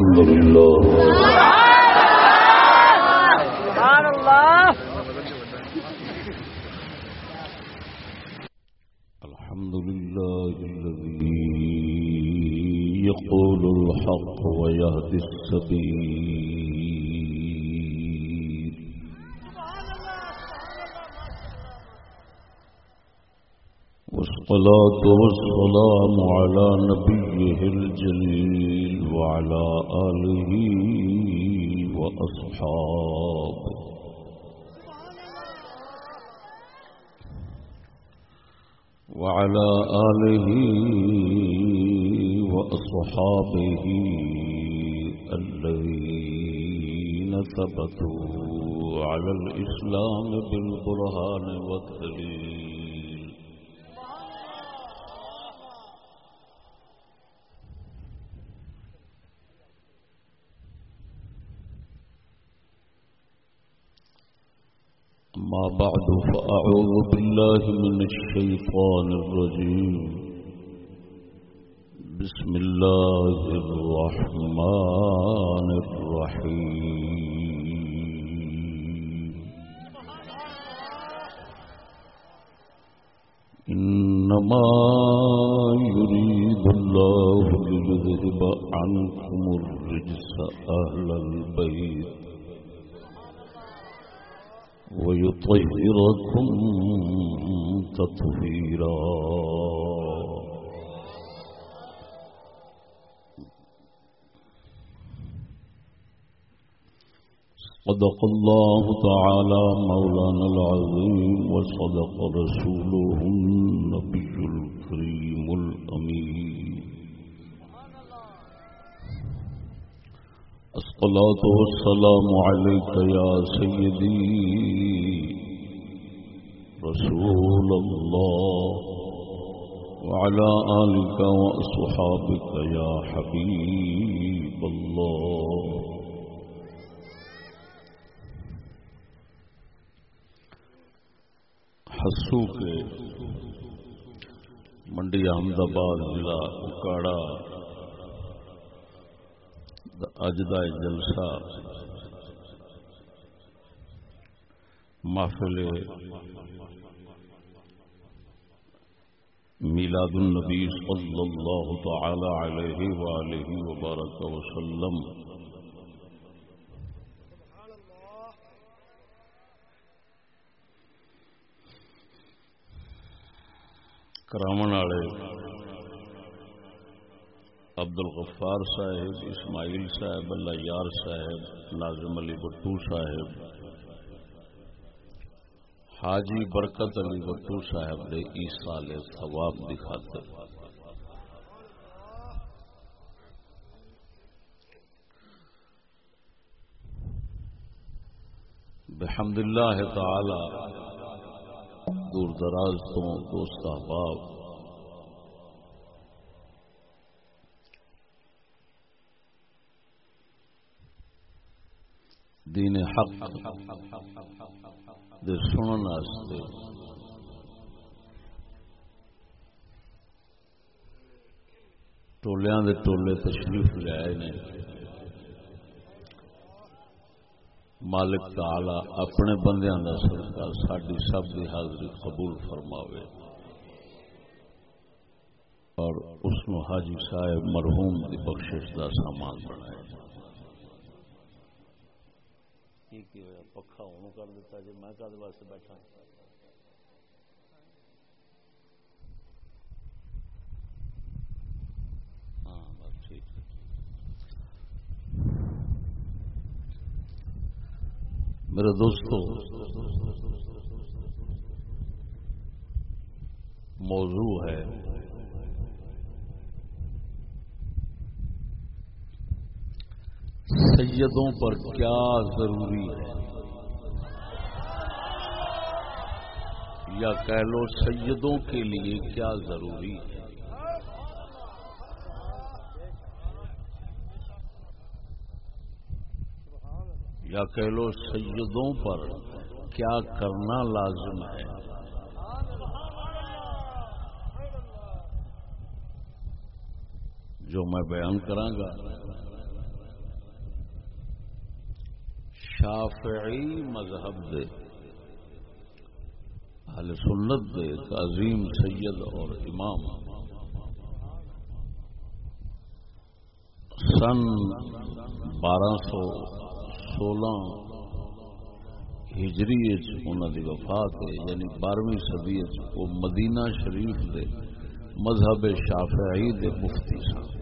الحمد لله سبحان الله الحمد لله الذي يقول الحق ويهدي السبيل. والصلاة والسلام على نبيه الجليل وعلى آله وأصحابه. وعلى آله وأصحابه الذين ثبتوا على الإسلام بالبرهان والدليل. أما بعد فأعوذ بالله من الشيطان الرجيم. بسم الله الرحمن الرحيم. إنما يريد الله ليذهب عنكم الرجس أهل البيت. ويطهركم تطهيرا. صدق الله تعالى مولانا العظيم وصدق رسوله النبي الكريم الأمين. الصلاة والسلام عليك يا سيدي رسول الله وعلى آلك وأصحابك يا حبيب الله. حسو کے منڈی احمد آباد، ضلع اکاڑا اج کا جلسہ محفل میلاد النبی صلی اللہ تعالی علیہ وآلہ وبارک وسلم کرامن والے عبد الغفار صاحب، اسماعیل صاحب، اللہ یار صاحب، ناظم علی بٹو صاحب، حاجی برکت علی بٹو صاحب نے ایسال ثواب دکھاتے بحمد اللہ تعالی، دور دراز تو دوست احباب دین حق دے سنن واسطے۔ ٹولیاں دے ٹولے تشریف لے آئے نے۔ مالک تعالی اپنے بندیاں دا صدقہ ساڈی سب دی حاضری قبول فرماوے۔ اور اس حاجی صاحب مرحوم دی بخشش دا سامان بنائے۔ کی ہوا پکا ہوں کر دیتا جی میں کد واسطے بیٹھا ہاں بس ٹھیک میرے دوستو، موضوع ہے سیدوں پر کیا ضروری ہے؟ یا کہہ لو سیدوں کے لیے کیا ضروری ہے؟ یا کہہ لو سیدوں پر کیا کرنا لازم ہے؟ جو میں بیان کروں گا۔ شافعی مذہب دے، اہل سنت دے عظیم سید اور امام۔ سن بارہ سو سولہ ہجری انہوں کی وفات ہے یعنی بارہویں صدی وہ مدینہ شریف دے مذہب شافعی دے مفتی سن۔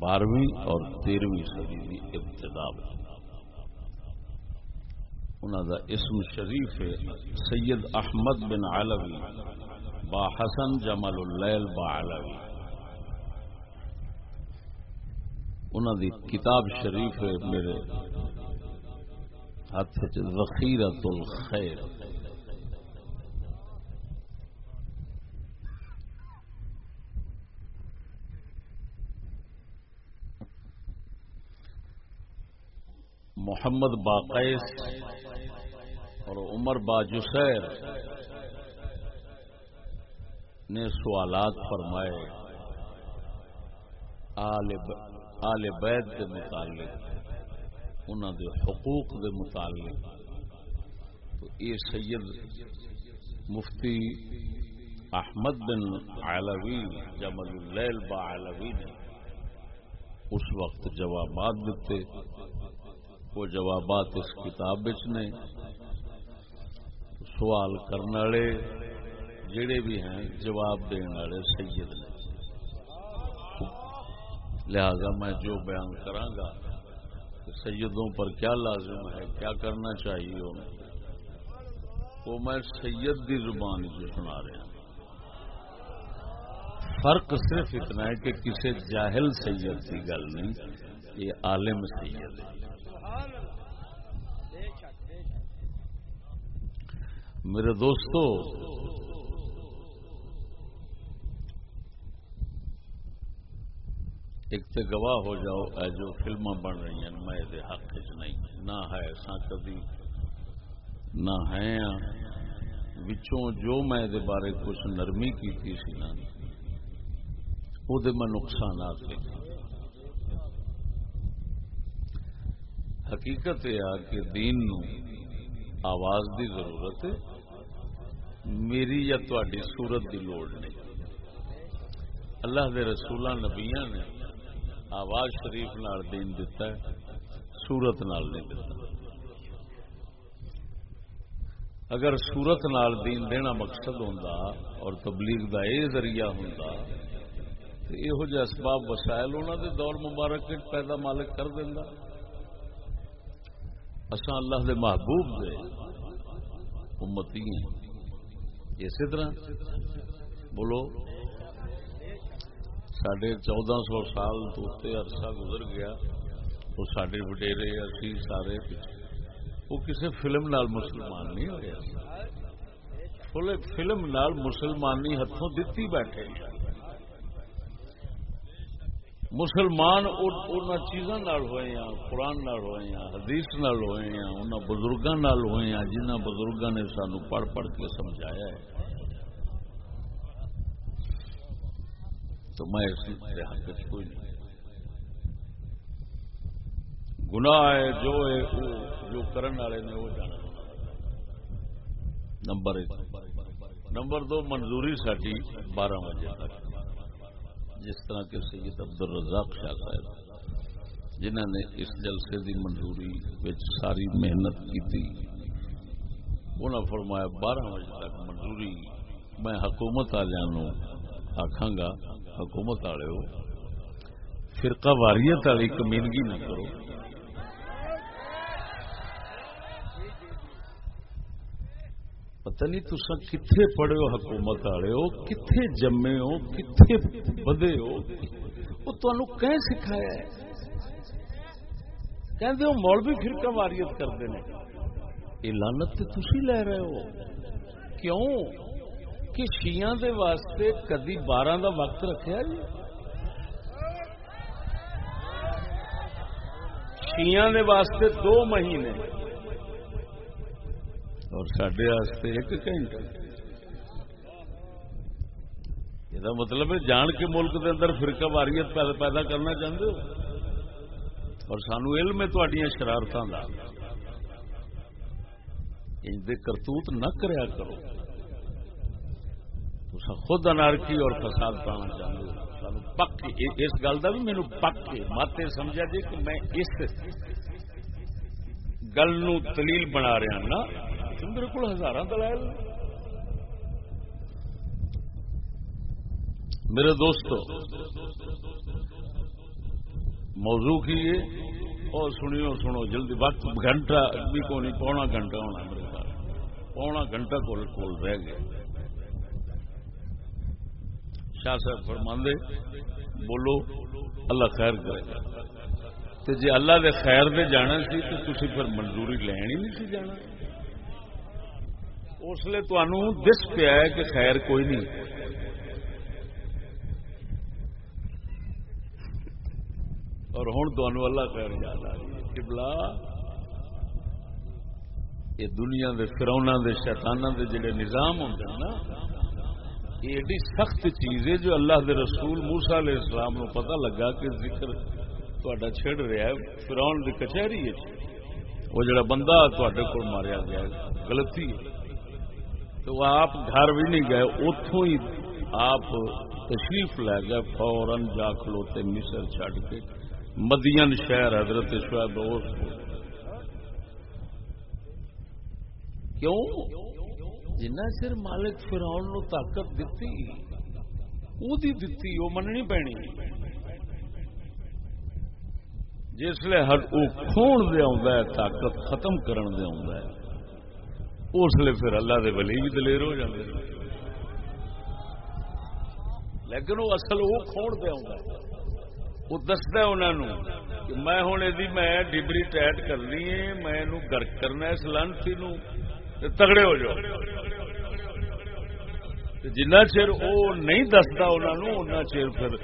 بارہویں اور تیرہویں صدی کی ابتدا انہوں کا اسم شریف ہے سید احمد بن علوی با حسن جمال اللیل با علوی۔ انہوں دی کتاب شریف ہے میرے ہاتھ ذخیرت الخیر۔ محمد باقیس اور عمر با جسیر نے سوالات فرمائے آل بیت دے متعلق انہوں دے حقوق دے متعلق۔ تو یہ سید مفتی احمد بن علوی، جمل اللیل با علوی نے اس وقت جوابات دیتے۔ وہ جوابات اس کتاب نے۔ سوال کرنے والے جڑے بھی ہیں، جواب دینے والے سید نے۔ لہذا میں جو بیان کرانگا کہ سیدوں پر کیا لازم ہے، کیا کرنا چاہیے وہ میں سید دی زبان جو سنا رہا ہوں۔ فرق صرف اتنا ہے کہ کسی جاہل سید کی گل نہیں، یہ عالم سید ہے۔ میرے دوستو، ایک تو گواہ ہو جاؤ، اے جو فلم بن رہی ہیں، میں دے حق چ نہیں۔ نہ ہے ایسا کبھی، نہ ہے ہاں۔ وچوں جو میں دے بارے کچھ نرمی کی تھی سی نا وہ میں نقصانات لکھا۔ حقیقت یہ کہ دین نو آواز دی ضرورت ہے۔ میری یا تاری صورت دی لوڑ نہیں۔ اللہ دے رسولہ نبیاں نے آواز شریف نال دین دیتا ہے سورت نال نہیں دیتا اگر سورت نال دین دینا مقصد ہوں اور تبلیغ دا اے ذریعہ ہوں تو یہو جہ اسباب وسائل انہوں دے دور مبارک پیدا مالک کر دینا اساں اللہ دے محبوب دے امتی ہیں۔ اسی طرح بولو سڈے چودہ سو سال تو عرصہ گزر گیا، وہ سڈے وڈیرے اسی سارے وہ کسی فلم نال مسلمان نہیں ہوا فلم نال مسلمانی ہاتھوں دتی بیٹھے۔ مسلمان ان چیزوں ہوئے ہیں، قرآن ہوئے ہیں، حدیث نال ہوئے ہیں ان بزرگوں ہوئے ہیں جنہ بزرگوں نے سانو پڑھ پڑھ کے سمجھایا ہے۔ تو میں اس حق کوئی نہیں۔ گناہ ہے، جو ہے جو کرن والے نے، وہ جانا۔ نمبر ایک۔ نمبر دو، منظوری ساری بارہ بجے تک۔ جس طرح کے سید عبد الرزاق شاہ صاحب، جنہوں نے اس جلسے دی منظوری ساری محنت کی تھی انہوں فرمایا بارہ بجے تک منظوری، میں حکومت والوں آخا گا، حکومت والے فرقہ واریت والی کمینگی نہ کرو۔ پتہ نہیں تسا کتنے پڑھے ہو حکومت والے ہو کتنے جمے ہو کتنے بدے ہو۔ وہ تمہوں کہ سکھایا ہے؟ کہ وہ مولوی فرقہ واریت کرتے ہیں۔ یہ لانت تو تھی لے رہے ہو؟ کیوں؟ کہ شیعہ دے واسطے کدی بارہ دا وقت رکھا جی؟ شیعہ دے واسطے دو مہینے۔ اور سڈے ایک گھنٹہ یہ مطلب ہے جان کے ملک دے اندر فرقہ واریت پیدا کرنا چاہتے ہو اور سانو علم ہے تھوڑی شرارتوں کا ان کرتوت نہ کریا کرو تو خود انارکی اور فساد پانا چاہتے ہو سانو پک اس گل کا بھی مینو پک مت سمجھا جی کہ میں اس گل نو دلیل بنا رہا نا میرے کو ہزار دلائل میرے دوستو، موضوع کی یہ اور سنیو، سنو، جلدی، وقت گھنٹہ بھی کو نہیں پونا گھنٹہ ہونا میرے پاس پونا گھنٹہ کول کول رہ گیا۔ شاہ صاحب فرماندے، بولو، اللہ خیر کرے۔ گا تو جی اللہ دے خیر دے جانا سی تو تھی پھر منظوری لین ہی نہیں سی جانا۔ اس لیے تمہوں دس پیا ہے کہ خیر کوئی نہیں۔ اور ہوں اللہ خیر یاد آ رہی ہے۔ کبلا یہ دنیا دے فرونا دے شیطانہ دے جڑے نظام ہوتے ہیں نا، یہ ایڈی سخت چیز ہے جو اللہ دے رسول موسا علیہ السلام نو پتہ لگا کہ ذکر تا چھڑ رہا ہے، فراؤن کی کچہری ہے۔ وہ جڑا بندہ تے کو ماریا گیا غلطی تو آپ گھر بھی نہیں گئے اتوں ہی آپ تشریف لے گئے فورن جا کھلوتے مصر چڑ کے۔ مدین شہر حضرت شعیب کیوں؟ جنہ چر مالک فراؤن نو طاقت دتی دتی وہ مننی پینی۔ جسے خون دے آ طاقت ختم کرن دے آ اس لیے پھر اللہ دے ولی بھی دلیر ہو جاتے لیکن وہ اصل وہ کھوڑ دے آ وہ دستا انہوں کہ میں ہوں یہ میں ڈبری ٹائٹ کرنی ہے، میں گرک کرنا اس لانسی تگڑے ہو جاؤ۔ جنا چر وہ نہیں دستا انہوں چر پھر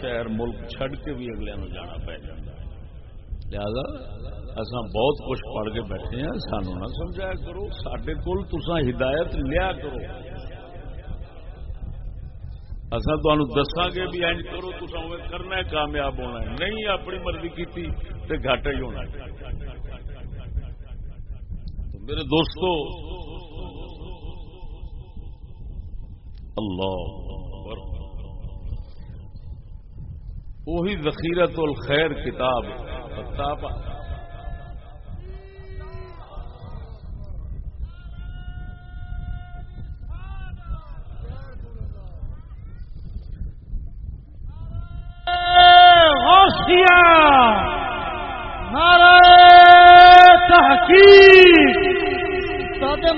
شہر، ملک چڈ کے بھی اگلے جانا پی جا لہذا اصا بہت کچھ پڑھ کے بیٹھے ہیں، سانو نہ سمجھایا کرو۔ سڈے کول تسا ہدایت لیا کرو۔ اصا تمہیں دساں گے بھی اینج کرو تصا کرنا ہے، کامیاب ہونا ہے۔ نہیں، اپنی مرضی کی گھاٹا ہی ہونا میرے دوستو، اللہ وہی ذخیرت الخیر کتاب کتاب نعرہ تحقیق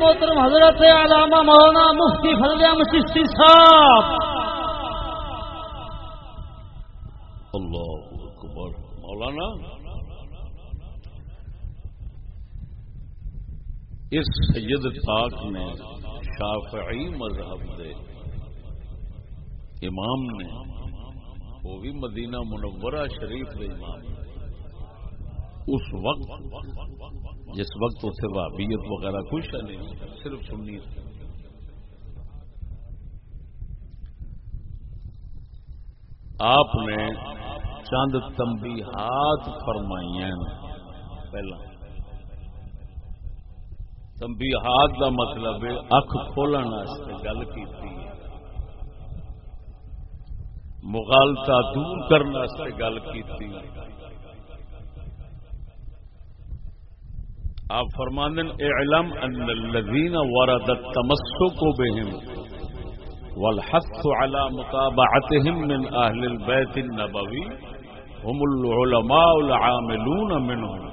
محترم حضرت علامہ مولانا مفتی فضل مشتی صاحب۔ اللہ اکبر۔ مولانا، اس سید پاک نے شافعی مذہب دے امام نے، وہ بھی مدینہ منورہ شریف کے امام۔ اس وقت جس وقت اسے وابیت وغیرہ کچھ نہیں صرف سننی آپ نے چند تمبی ہاتھ فرمائی پہلا تمبی ہاتھ کا مطلب اکھ کھولنے گل کی مغالتا دور کرنے گل کی آپ فرماندن اعلم ان الذين ورد التمسك بهم والحث على متابعتهم من اهل البيت النبوي هم العلماء العاملون منهم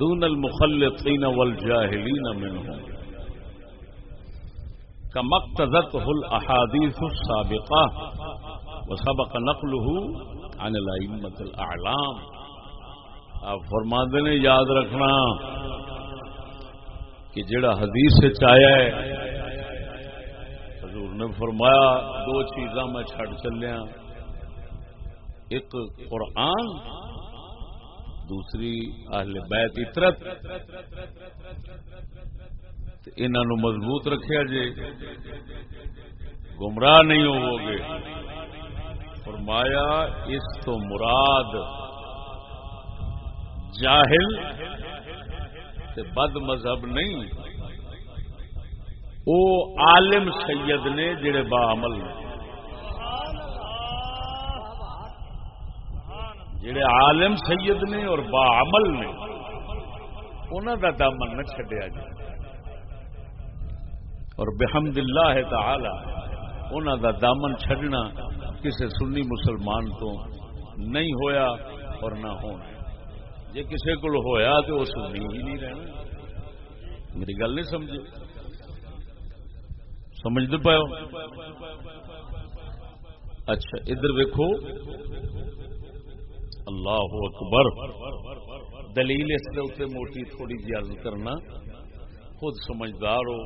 دون المخلطين والجاهلين منهم. كما اقتضته الاحاديث السابقه وسبق نقله عن الائمه الاعلام آپ فرما نے یاد رکھنا کہ جڑا حدیث چایا ہے، حضور نے فرمایا، دو چیزاں میں چھڑ چلیا۔ ایک قرآن، دوسری اہل بیت اطرت انہوں مضبوط رکھیا جے، گمراہ نہیں ہو گے فرمایا، اس تو مراد جاہل تے بد مذہب نہیں۔ او عالم سید نے جڑے با عمل نے۔ جڑے عالم سید نے اور با عمل نے۔ انہوں دا دامن نہ چڈیا جائے۔ اور بحمد اللہ تعالی انہوں دا دامن چھڈنا کسی سنی مسلمان تو نہیں ہویا اور نہ ہونا۔ جی کسی کو ہویا تو وہ سنی نہیں رہنا۔ میری گل نہیں سمجھے سمجھتے پاؤ اچھا ادھر ویکو اللہ اکبر۔ دلیل اس کے اتنے موٹی تھوڑی جی عرض کرنا۔ خود سمجھدار ہو۔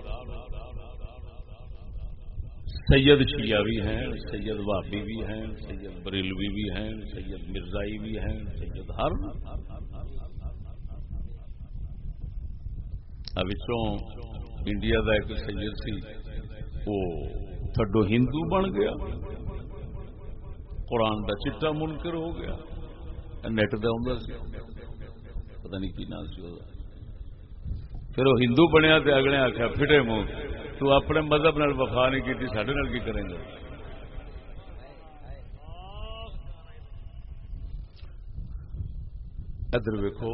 سید شیعہ بھی ہیں، سید وابی بھی ہیں، سید بریلوی بھی ہیں، سید مرزائی بھی ہیں، سید ہر۔ پچھوں انڈیا کا ایک سید سی، وہ تھڈو ہندو بن گیا۔ قرآن کا چٹا منکر ہو گیا۔ نیٹ کا ہوں پتا نہیں کی نام سی پھر وہ ہندو بنیا تو اگلے آخیا فٹے منہ تو اپنے مذہب نال وفا نہیں کی سڈے کی کریں گے ادھر ویکو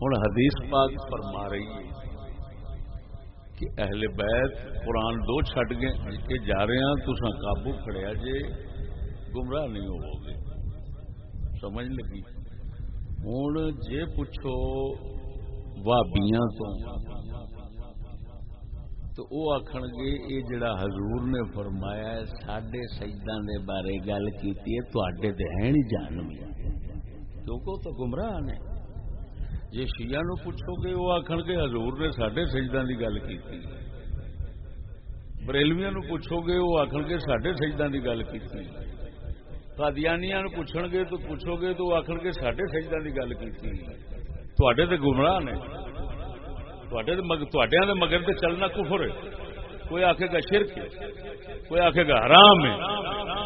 ہوں حدیث پاک فرما رہی ہے کہ اہل بیت قرآن دو چھٹ گئے کے جا رہے ہیں تو قابو کھڑیا جے گمراہ نہیں ہو گے سمجھ لگی ہوں جے پوچھو بھابیاں تو تو وہ آخر گے یہ جڑا حضور نے فرمایا سڈے سجدان دے بارے گل کی تے ہے نہیں کیونکہ تو گمراہ نے۔ جی شیعہ نو پوچھو گے وہ آخر گے، حضور نے سڈے سجدان کی گل کی بریلویا نو پوچھو گے وہ آخر گے سڈے سجدان کی گل کی قادیانیاں نو پوچھن گے، تو پوچھو گے، تو آخر گے سڈے سجدان کی گل تے گمراہ نے تے مگر تے چلنا کفر ہے کوئی آخے گا شرک کوئی آخے گا حرام ہے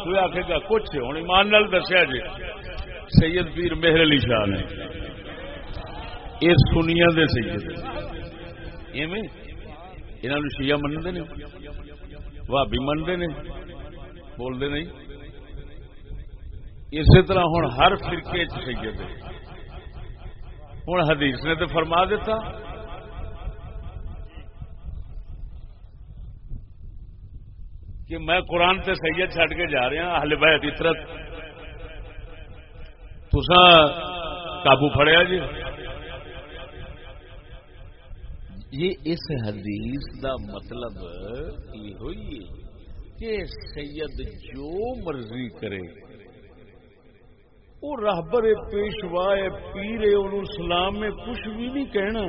کوئی آخے گا کچھ ہوں ایمان نال دسیا جی سید پیر مہر علی شاہ نے یہ سنیا دے سید ایویں انہوں شیعہ منتے نے بھابی منتے نے بولتے نہیں اسی طرح ہوں ہر فرقے سید ہوں حدیث نے تو فرما دیتا۔ کہ میں قرآن سے سید چڈ کے جا رہا ہاں بیت عطرت۔ تسا قابو فڑیا جی؟ یہ اس حدیث دا مطلب یہ ہوئی کہ سید جو مرضی کرے وہ راہبر پیشوا پیرے ان سلام میں کچھ بھی نہیں کہنا۔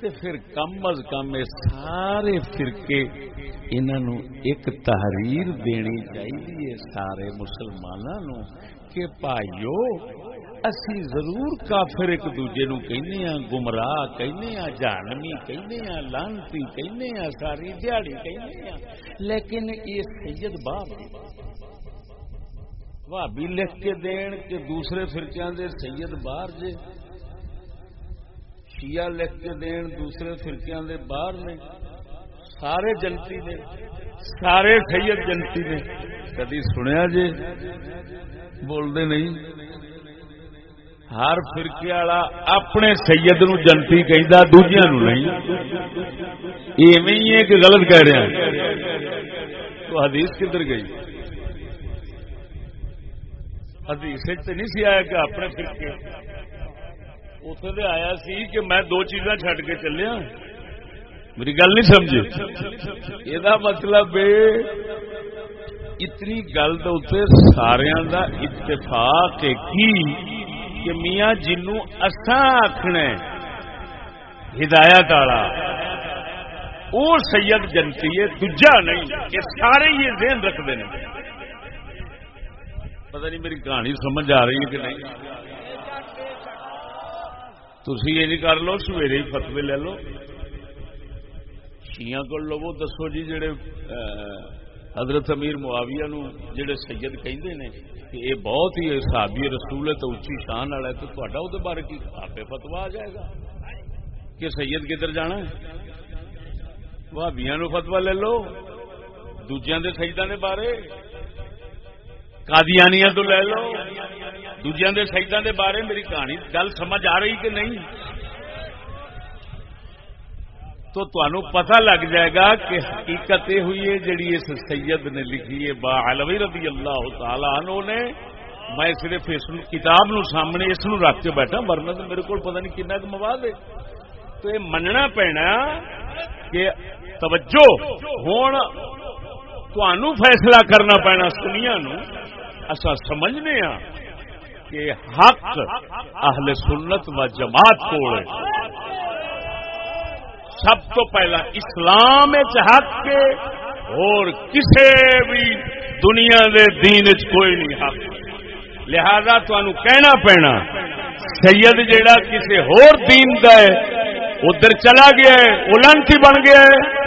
تے پھر کم از کم سارے فرقے انہوں ایک تحریر دینی چاہیے سارے مسلمانوں کہ پائیو اسی ضرور کافر ایک دوجے نو کہنے ہاں گمراہ کہنے ہاں جانمی کہنے ہاں لانتی کہنے ہاں ساری دیہڑی کہنے ہاں لیکن یہ سید باب بھابی لکھ کے دین کہ دوسرے فرقیاں دے سید باہر جے شیعہ لکھ کے دین دوسرے فرقیاں دے باہر نے سارے جنتی نے سارے سید جنتی نے کدی سنیا جی بولتے نہیں ہر فرقے والا اپنے سید نو جنتی کہہ دوجیا نو نہیں ایویں ہی ہے کہ غلط کہہ رہے ہیں تو حدیث کدھر گئی حدیث نہیں سی آیا کہ اپنے فرقے اتے آیا سی کہ میں دو چیزاں چڈ کے چلیا میری گل نہیں سمجھی یہ مطلب اتنی گل سارا دا اتفاق کی کہ میاں جنو اسا آخنا ہدایت والا وہ سید جنتی ہے دجا نہیں یہ سارے یہ ذہن رکھتے ہیں پتہ نہیں میری کہانی سمجھ آ رہی ہے کہ نہیں۔ تھی یہ کر لو، سویرے ہی فتوی لے لو۔ شیا کو لو دسو جی جڑے حضرت امیر معاویہ نو جڑے سید کہندے نے کہ یہ بہت ہی صحابی رسول ہے، تو اچھی شان والا ہے، تو تہاڈا بارے کی آپ فتوا آ جائے گا؟ کہ سید کدھر جانا ہے؟ بھابیاں نو فتوا لے لو۔ دوجیاں دے سیداں دے بارے۔ قادیانیاں تو لے لو۔ دوجیاں دے سیداں دے بارے میری کہانی، گل سمجھ آ رہی کہ نہیں؟ تو تنوع پتہ لگ جائے گا کہ حقیقت یہ ہوئی ہے، جڑی اس سید نے لکھی ہے، با علوی رضی اللہ تعالی عنہ نے۔ میں صرف اس کتاب نو سامنے، اس نو رکھ کے بیٹھا، ورنہ تو میرے کو پتہ نہیں کنا مواد ہے۔ تو یہ مننا پینا کہ توجہ ہوں تنوع فیصلہ کرنا پینا سنیا نو اصا سمجھنے ہاں کہ حق اہل سنت و جماعت کو سب تو پہلا اسلام حق کے اور کسی بھی دنیا دے دین چ کوئی نہیں حق۔ لہذا تمہوں کہنا پینا، سید جیڑا کسی ہور دین دا ہے، ادھر چلا گیا ہے النٹھی بن گیا ہے۔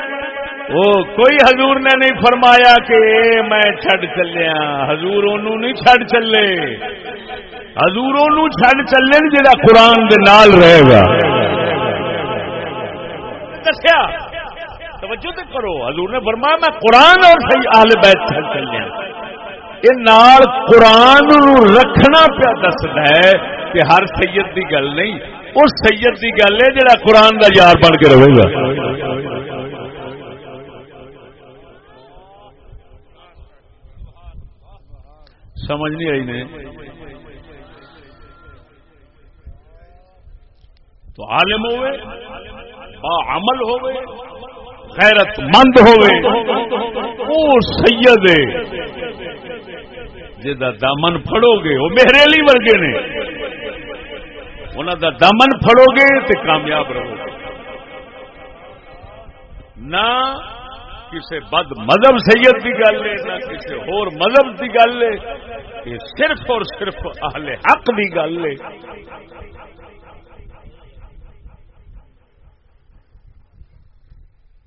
وہ کوئی حضور نے نہیں فرمایا کہ میں چھڈ چلیا ہاں۔ حضور انہوں نہیں چھڈ چلے۔ حضور انہوں چھڈ چلے جڑا قرآن دے نال رہے گا۔ دسیا؟ توجہ تو کرو۔ حضور نے فرمایا میں قرآن اور صحیح آل بیت چل چلیا یہ نال قرآن رکھنا پیا دستا ہے کہ ہر سید کی گل نہیں، اس سید کی گل ہے جڑا قرآن کا یار بن کے رہے گا۔ سمجھ نہیں آئی نے۔ تو عالم ہوئے با عمل ہوئے غیرت مند ہوئے۔ وہ سید جا دامن پھڑو گے وہ میرے لی ورگے نے۔ انہوں دا دامن پھڑو گے تو کامیاب رہو۔ گے نہ کسی بد مذہب سید کی گل ہے، نہ کسی ہور مذہب کی گل ہے۔ یہ صرف اور صرف اہل حق کی گل ہے۔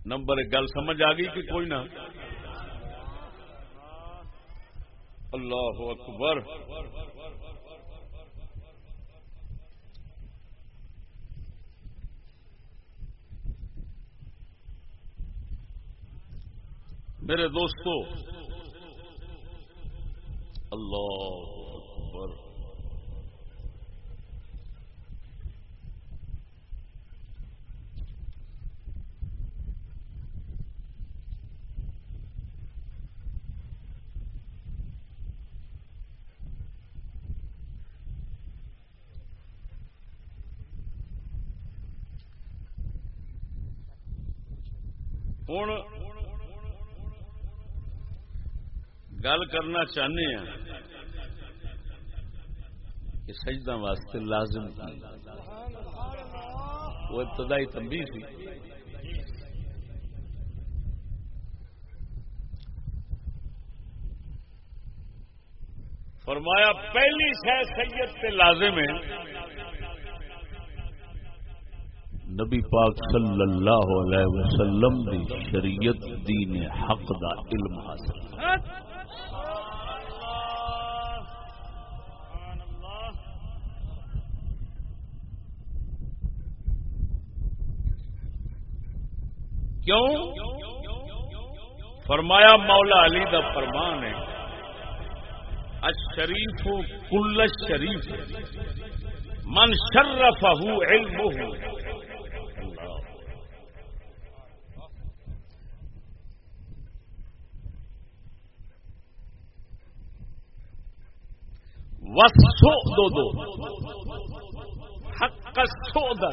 نمبر ایک گل سمجھ آ گئی کہ کوئی نہ؟ اللہ اکبر۔ میرے دوستو اللہ اکبر۔ ہوں گل کرنا چاہنے ہیں کہ سجدہ واسطے لازم وہ ابتدائی تمبی تھی۔ فرمایا، پہلی شہ سید سے لازم ہے۔ نبی پاک صلی اللہ علیہ وسلم دی شریعت دین حق دا علم حاصل۔ کیوں؟ فرمایا مولا علی دا فرمان ہے۔ اشریف کل شریف من شرف علم وسو دو دو حق سو دو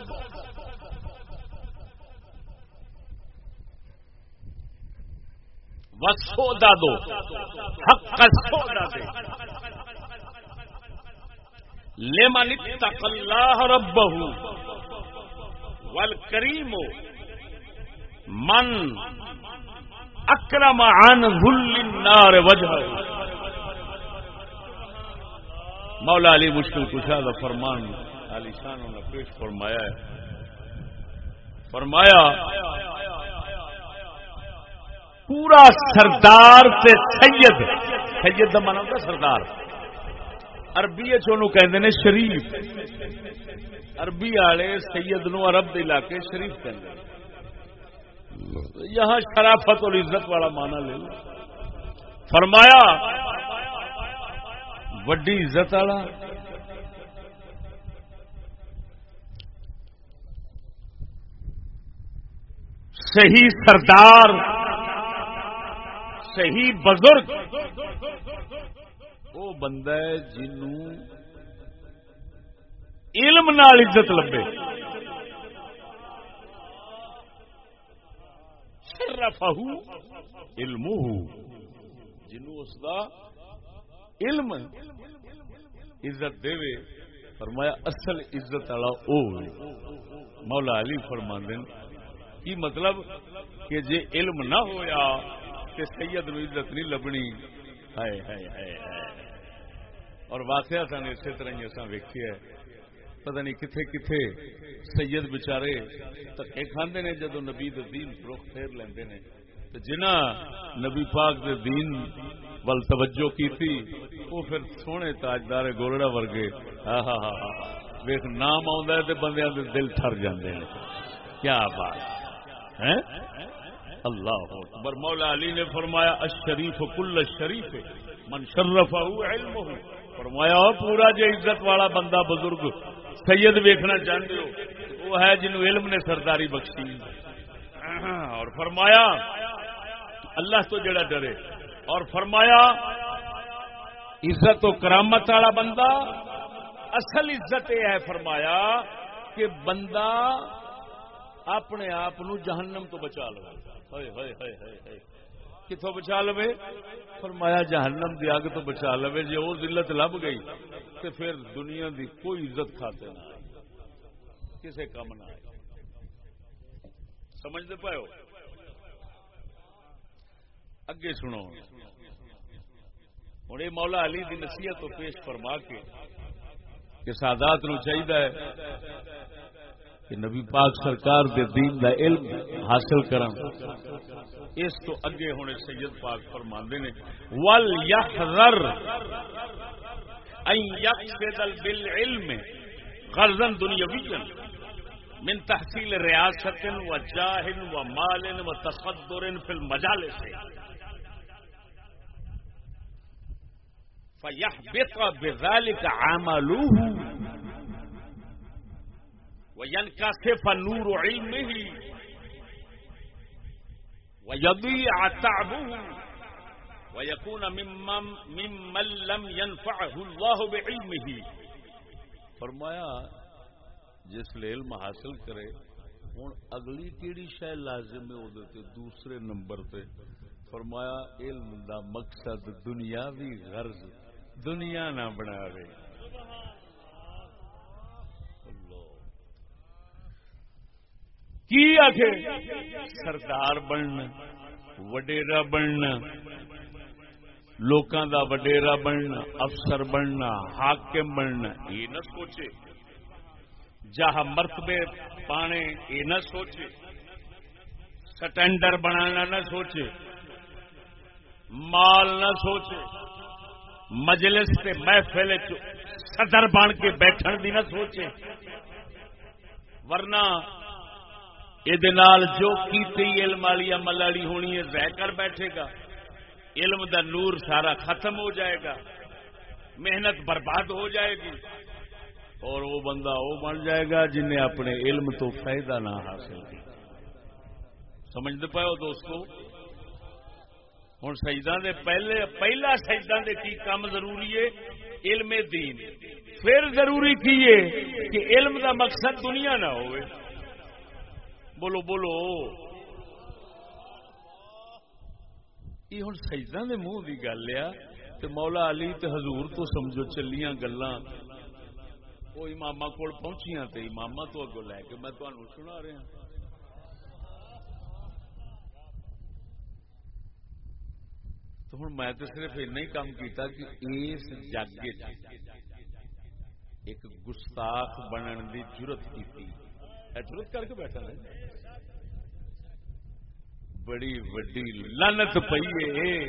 وسودا دو۔ حق سودا دے۔ لمن اتق اللہ ربہ والکریم۔ من اکرم عن ذل النار وجہ مولا علی مشکل کشا دا فرمان، علی شانوں نے پیش فرمایا ہے۔ فرمایا پورا سردار تے سید. سید کا من ہوتا سردار. عربی چند نے شریف. عربی والے سید نو عرب کے علاقے شریف کہ یہاں شرافت اور عزت والا مانا لے فرمایا، وڈی عزت والا. صحیح سردار صحیح بزرگ۔ وہ بندہ ہے جنوں علم نال عزت لبے۔ علم جنوں اس دا علم عزت دے فرمایا اصل عزت والا او مولا علی فرماندن کی مطلب کہ جے علم نہ ہویا کہ سید نو عزت نہیں لبنی۔ ہائے ہائے ہائے ہائے۔ اور واقعہ سن اسی طرح ہی اصا ویکیا پتہ نہیں کتنے کتنے سید بچارے دکے کھانے نے جدو نبی دے دین رخ پھیر لیندے نے۔ تو جنہ نبی پاک دے دین ول توجہ کی تھی وہ پھر سونے تاجدار گولڑا ورگے۔ ہاں ہاں ہاں ہاں ویخ نام آ بندیاں دے دل ٹر جاندے ہیں کیا بات۔ ہاں؟ اللہ اکبر۔ مولا علی نے فرمایا الشریف کل شریف من شرف علم فرمایا پورا جو عزت والا بندہ بزرگ سید ویکھنا چاہتے ہو وہ ہے جنہوں علم نے سرداری بخشی۔ اور فرمایا اللہ تو جڑا ڈرے۔ اور فرمایا عزت و کرامت والا بندہ اصل عزت یہ ہے فرمایا کہ بندہ اپنے آپ جہنم تو بچا لو۔ کتوں بچا لو فرمایا جہنم دی اگ تو بچا لو جی وہ ضلعت لب گئی تو پھر دنیا دی کوئی عزت کھاتے نہ کسے کم نہ آئے۔ سمجھتے پاؤ اگے سنو۔ ہوں یہ مولا علی دی نصیحت تو پیش فرما کے کہ سادات نو چاہیے کہ نبی پاک سرکار دے دین دا علم حاصل کرن اس تو اگے ہونے سید پاک فرماندے نے، ول یحذر ان یقصد بالعلم غرضا دنیویا من تحصیل ریاست و جاہ و مال و تصدر فی المجالس۔ فیحبط بذلك عملوه وينكسف نور علمه ويضيع تعبه ويكون ممن, ممن لم ينفعه الله بعلمه فرمایا جس لے علم حاصل کرے ہوں اگلی کیڑی شہ لازم ہے وہ دوسرے نمبر تے؟ فرمایا علم دا مقصد دنیاوی غرض دنیا نہ بنا رہے کی آخ سردار بننا وڈیرا بننا لوکاں دا وڈیرا بننا افسر بننا حاکم بننا یہ نہ سوچے۔ جہاں مرتبے پانے، یہ نہ سوچے۔ سٹینڈر بنانا نہ سوچے۔ مال نہ سوچے۔ مجلس سے محفل صدر بن کے بیٹھن دی نہ سوچے۔ ورنہ یہ جو کیتی علم والی عمل والی ہونی ہے رہ کر بیٹھے گا علم دا نور سارا ختم ہو جائے گا محنت برباد ہو جائے گی اور وہ بندہ وہ بن جائے گا جنہیں اپنے علم تو فائدہ نہ حاصل کیا سمجھتے پاؤ دوستو ہوں سجدہ دے پہلے پہلا سجدہ دے کی کام ضروری ہے علم دین پھر ضروری کی ہے کہ علم دا مقصد دنیا نہ ہوئے بولو بولو۔ یہ ہوں سجدہ دے منہ کی گل آ مولا علی تے حضور تو سمجھو چلیاں گلا وہ امام کول پہنچیاں تے امام تو اگو لے کے میں تمہیں سنا رہا ہاں۔ تو ہوں میں تو صرف ایسا ہی کام کیتا کہ اس جگ ایک گستاخ بنن دی ضرورت کی ضرورت کر کے بیٹھا رہے بڑی وڈی لانت پئی ہے۔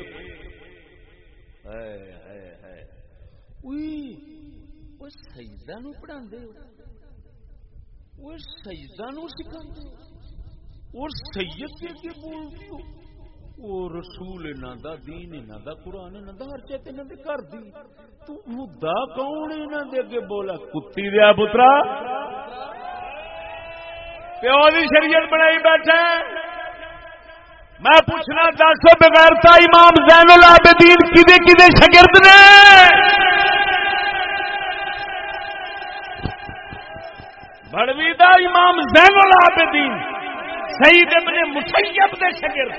سجدہ نو پڑھا وہ سجدہ نو سکھا اور سید کے اگے بول وہ رسول انہاں دا دین، انہاں دا قرآن، انہاں دا ہر چیت انہاں دے کر دی۔ تو خدا کون انہاں دے اگے بولا؟ کتی دیا پترا۔ پیو دی شریعت بنائی بیٹھا میں پوچھنا دس بغیر تا امام زین العابدین کدے کدے شگرد نے؟ بڑوی دا امام زین العابدین، سعید ابن مسیب دے شگرد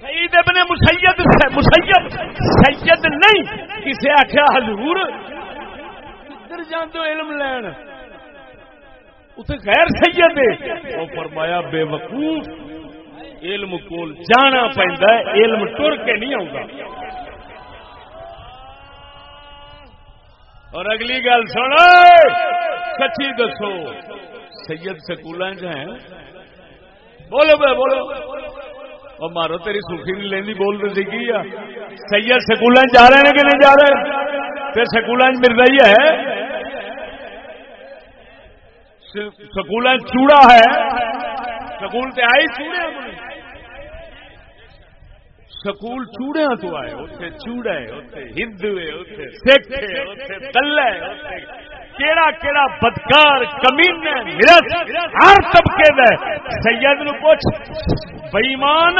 سعید ابن مسید مسید سید نہیں، کسے آخیا حضور، کدھر جانتے علم لین؟ اتنے غیر سید وہ فرمایا، بے وقوف، علم کول جانا پہنتا ہے، علم ٹر کے نہیں آؤں اور اگلی گل سن سچی دسو۔ سید سکول ہیں؟ بولو بے، بولو۔ اور مارو، تیری سوکھی نہیں لینی بول رہی کی سید سکول جا رہے ہیں کہ نہیں جا رہے؟ پھر سکول مل رہی ہے۔ سکول چوڑا ہے۔ سکول تے آئی چوڑے سکول چوڑیا تو آئے اتنے چوڑا ہے اتنے ہندو ہے اتنے سکھ ہے اتنے دلہ ہے کیڑا کیڑا بدکار کمینے کمین ہر طبقے دے سید نو پوچھ، بئیمان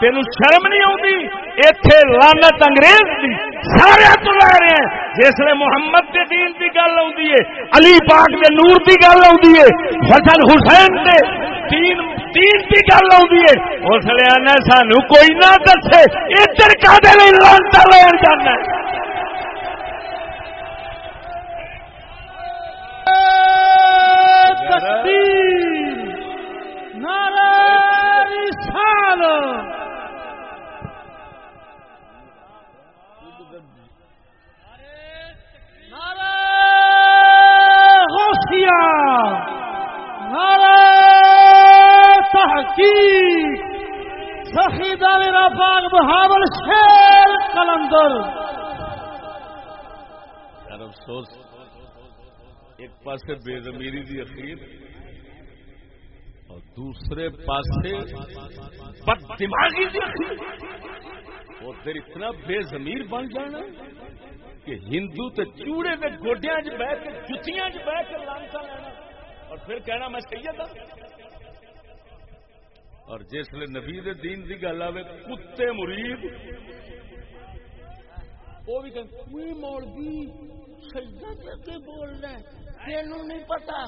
تین شرم نہیں آتی اتے لانت انگریز دی۔ سارے تو لے رہے ہیں۔ جس نے محمد کے دین کی گل آتی ہے، علی پاک کے نور کی گل آتی ہے حسن حسین دے دین دین کی گل آتی ہے۔ اس لیے آنا سانو کوئی نہ دسے، ادھر کا لانتا لین جانا تکبیر جی۔ نعرہ رسالت۔ غوثیہ نعرہ تحقیق۔ سخیدہ میرا پاک بہاول شیر کلندر۔ یار افسوس، ایک پاسے بے زمیری دی اخیر اور دوسرے پاسے بد دماغی دی اخیر۔ وہ پھر اتنا بے زمیر بن جانا۔ کہ ہندو تے چوڑے دے گوڈیاں چ بہ کے جتیاں چ بہ کے لانتا لینا اور پھر کہنا میں سید ہوں اور جس لیے نبی دے دین دی گل آئے کتے مرید۔ وہ بھی کہ مولوی سجدہ کے بول رہے ہیں تینوں نہیں پتا۔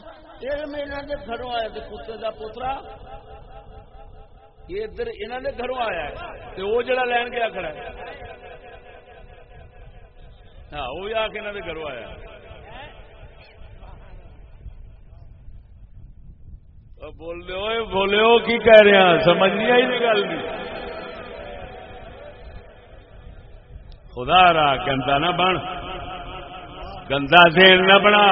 علم انہوں نے گھروں آیا کتے کا پوترا۔ ادھر انہوں نے گھروں آیا ہے وہ جڑا لین گیا کھڑا ہے۔ ہاں وہ آ کے انہوں نے گھروں آیا۔ بول رہے بولے ہو کی کہہ رہے ہیں؟ سمجھ نہیں آئی گل نہیں خدا را گندا نہ بن، گندا دین نہ بنا۔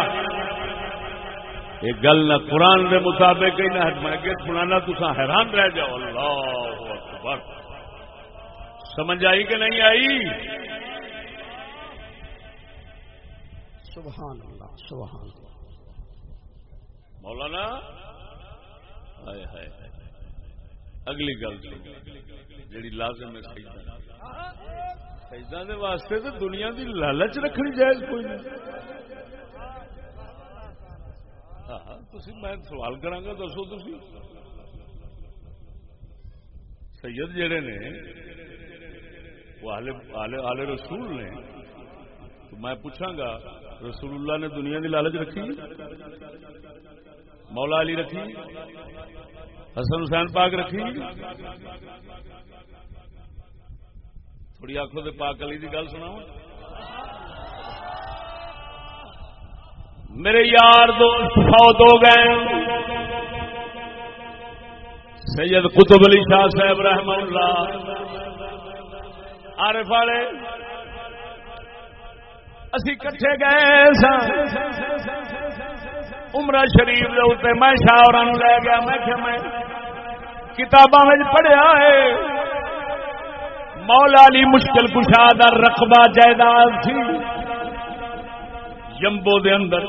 یہ گل نہ قرآن کے مطابق ہی نہ میں سنانا تو حیران رہ جاؤ۔ اللہ اکبر۔ سمجھ آئی کہ نہیں آئی؟ سبحان اللہ سبحان اللہ۔ مولانا؟ ہائے ہائے۔ اگلی گل جڑی لازم ہے سجدہ۔ سجدہ دے واسطے تو دنیا دی لالچ رکھنی جائز کوئی نہیں۔ ہاں, ہاں، میں سوال کرا دسو تھی سید جڑے نے، وہ آلے رسول نے تو میں پوچھا گا، رسول اللہ نے دنیا کی لالچ رکھی؟ مولا علی رکھی؟ حسن حسین پاک رکھی؟ تھوڑی آخو تو پاک علی کی گل سنا میرے یار دوست فوت ہو گئے۔ سید قطب علی شاہ صاحب رحم اللہ۔ عارف والے اسی کٹھے گئے عمرہ شریف دے میں شاہ لے گیا، میں کہ میں کتاباں میں پڑھیا ہے۔ مولا علی مشکل کشا دا رقبہ جائیداد سی جمبو دے اندر۔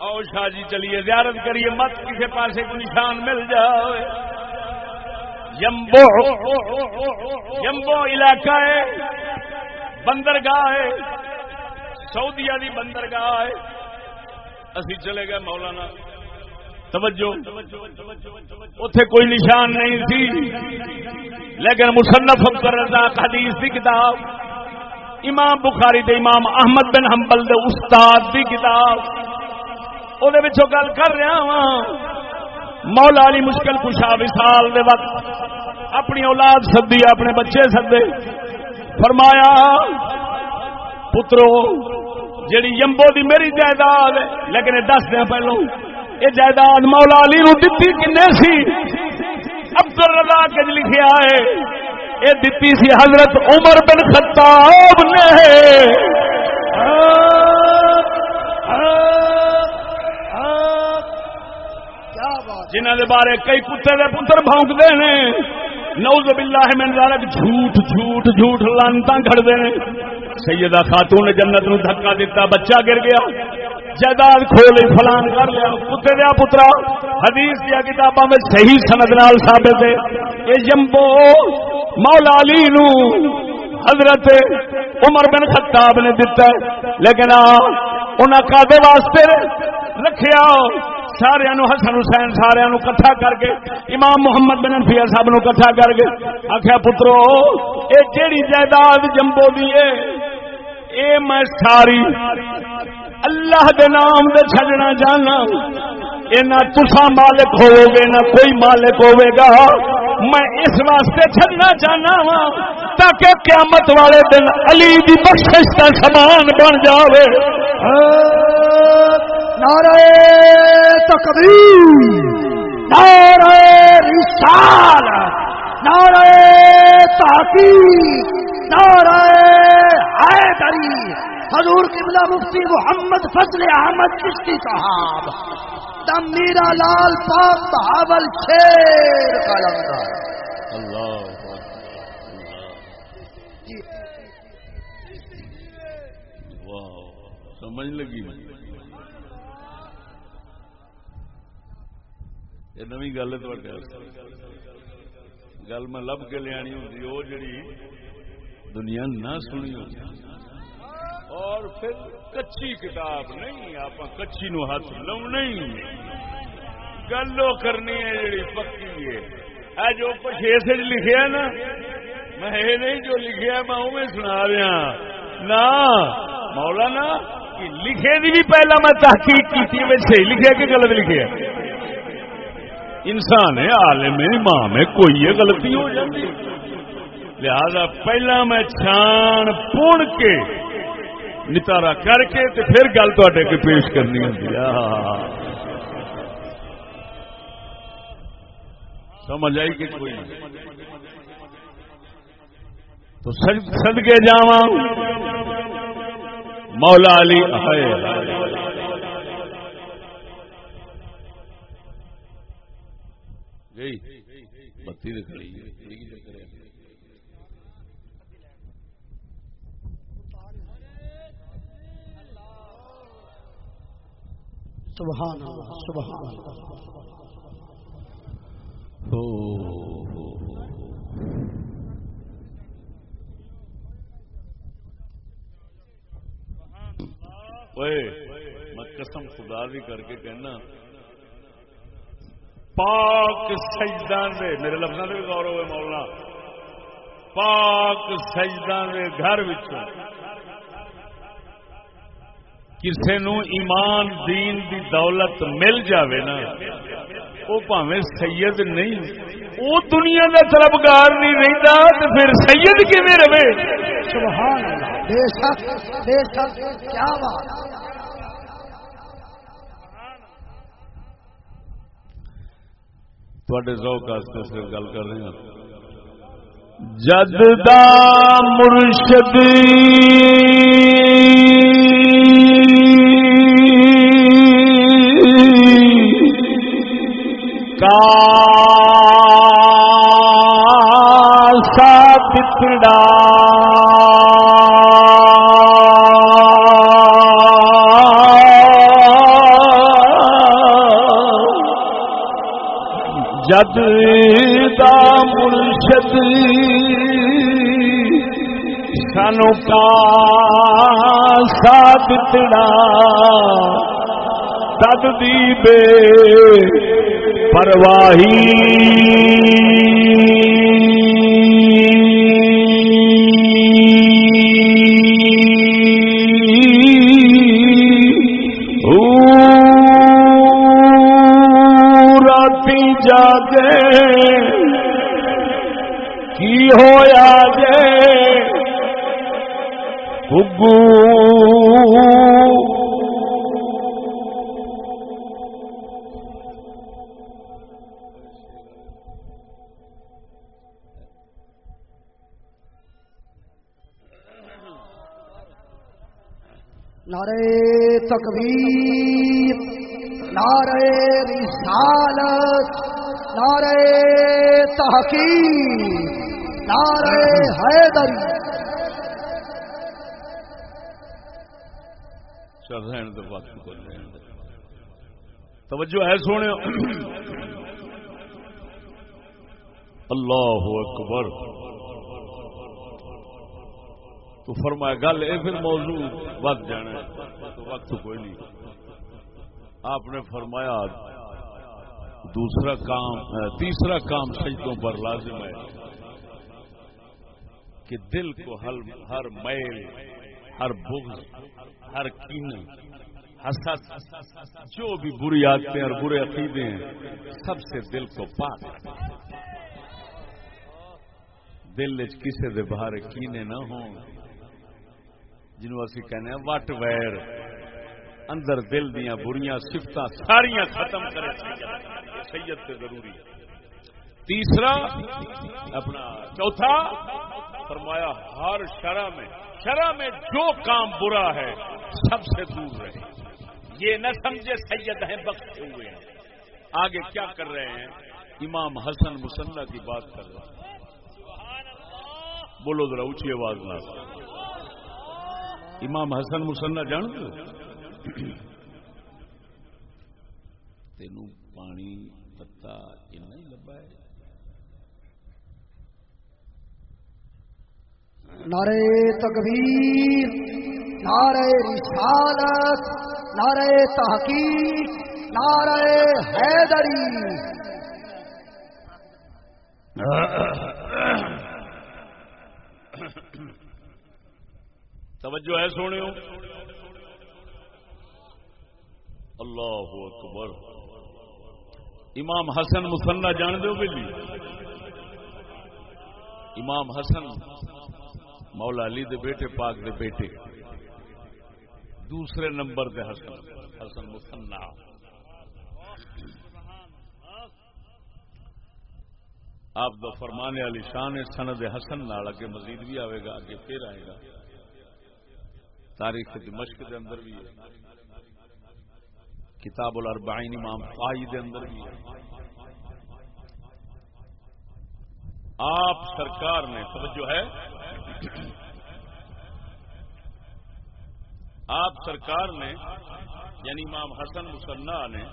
او شاہ جی چلیے، زیارت کریے، مت کسی پاسے کو نشان مل جائے۔ جمبو جمبو علاقہ ہے۔ بندرگاہ ہے، سعودیہ دی بندرگاہ ہے۔ اسی چلے گئے مولانا۔ توجہ۔ اتے کوئی نشان نہیں تھی۔ لیکن مصنف عبد حدیث دی کتاب، امام بخاری دے امام احمد بن حنبل دے استاد دی کتاب او دے وچوں گل کر رہا ہاں۔ مولا علی مشکل کشا وصال دے وقت، اپنی اولاد سدی، اپنے بچے سدے۔ فرمایا، پترو، جیڑی یمبو دی میری جائیداد لیکن دس دیا پہلو یہ جائیداد مولا علی نو دتی کنے سی؟ عبد الرزاق کج لکھیا ہے، یہ دتی سی حضرت عمر بن خطاب نے. جنہ دے بارے کئی کتے دے پتر بھونکتے ہیں نوز باللہ من ذالک جھوٹ جھوٹ جھوٹ لانتا گھڑ نے سیدہ خاتون نے جنت نو دھکا دیتا، بچہ گر گیا۔ جائیداد کھولے فلان کر لیا۔ کتے دیا پترا، حدیث دیا کتاباں میں صحیح سند نال ثابت ہے۔ یہ جمبو مولا علی نو حضرت عمر بن خطاب نے دتا ہے۔ لیکن آ، انہاں کادے واسطے رکھیا سارے حسن حسین سارے کٹھا کر کے، امام محمد بن انفیا صاحب نو کٹھا کر کے۔ آخیا، پترو، اے جیڑی جائیداد جمبو دی ہے اے میں ساری اللہ دے نام دے چھڑنا جانا۔ اے نہ تسا مالک ہوو گے نہ کوئی مالک ہوے گا میں اس واسطے چھڑنا چاہنا وا تاکہ قیامت والے دن علی دی بخشش کا سامان بن جاوے۔ ہاں۔ نعرہ تکبیر نعرہ رسالت، نعرہ تحقیق، نعرہ حیدری۔ حضور قبلہ مفتی محمد فضل احمد چشتی صاحب، دم میرا لال پاک بہاول شیر قلندر اللہ سمجھ لگی۔ مجھے یہ نو گل ہے گل میں لب کے لیا ہوں وہ جڑی دنیا نہ سنی ہوتی اور پھر کچی کتاب نہیں آپ کچی نو ہاتھ لو نہیں گلو کرنی ہے جڑی پکی ہے۔ اے جو کچھ ایسے لکھیا نا، میں یہ نہیں جو لکھیا میں اوے سنا رہا نہ مولانا لکھے دی بھی پہلا میں تحقیق کی صحیح لکھیا کہ غلط لکھیا انسان ہے، عالم امام ہے، کوئی یہ غلطی ہو جاتی۔ لہذا پہلا میں چھان پون کے نتارا کر کے تے پھر گل تے پیش کرنی ہوتی سمجھ آئی کہ کوئی؟ تو سد کے جا مولا علی گئی بتی کھڑی سبحان اللہ سبحان اللہ۔ میں قسم خدا بھی کر کے کہنا پاک سجدان دے، میرے لفظوں سے بھی غور ہوئے مولانا، پاک سجدان دے گھر وچوں کسی نو ایمان، دین دی دولت مل جاوے نا وہ پاوے سید نہیں وہ دنیا کا طلبگار نہیں رہتا تو پھر سید کیون رہے؟ سبحان اللہ، بے شک بے شک، کیا بات! تھوڑے ذوق واسطے صرف گل کر رہے ہیں جد دا مرشد کا سا پتڑا دا مرشد سانو کا ساتڑا تد دی بے پرواہی۔ توجہ ہے سونے اللہ اکبر تو فرمایا، گل یہ پھر موضوع ود جانا ہے۔ تو وقت کوئی نہیں۔ آپ نے فرمایا، دوسرا کام، تیسرا کام سجدوں پر لازم ہے کہ دل کو ہر ہر میل، ہر بغض، ہر کین حسد، جو بھی بری عادتیں اور برے عقیدے ہیں، سب سے دل کو پاک دل چ کسی دے باہر کینے نہ ہوں۔ جنہوں اسی کہنے ہیں وٹ ویر اندر دل دیا بریاں سفت ساریاں ختم کرے سید سے ضروری تیسرا، اپنا چوتھا، فرمایا، ہر شرح میں شرح میں جو کام برا ہے، سب سے دور رہے۔ یہ نہ سمجھے سید ہیں بخشے ہوئے ہیں۔ آگے کیا کر رہے ہیں؟ امام حسن مسلح کی بات کر رہے ہیں۔ بولو ذرا اونچی آواز نہ۔ امام حسن مسلح جان دو تین پانی، پتا اتنا ہی لبا ہے۔ نعرے تکبیر نعرے رسالت نعرے تحقیق نعرے حیدری۔ توجہ ہے سونے اللہ اکبر۔ امام حسن مسنا جان دو بلی جی؟ امام حسن مولا علی دے بیٹے، پاک دے بیٹے۔ دوسرے نمبر دے حسن حسن مسنا آپ دا فرمانے والی شان سند حسن نال اگے مزید بھی آئے گا، اگے پھر آئے گا۔ تاریخ دمشق دے اندر بھی ہے۔ کتاب الاربعین امام قائی دے اندر بھی ہے۔ آپ سرکار نے، توجہ ہے۔ آپ سرکار نے یعنی امام حسن مسنا نے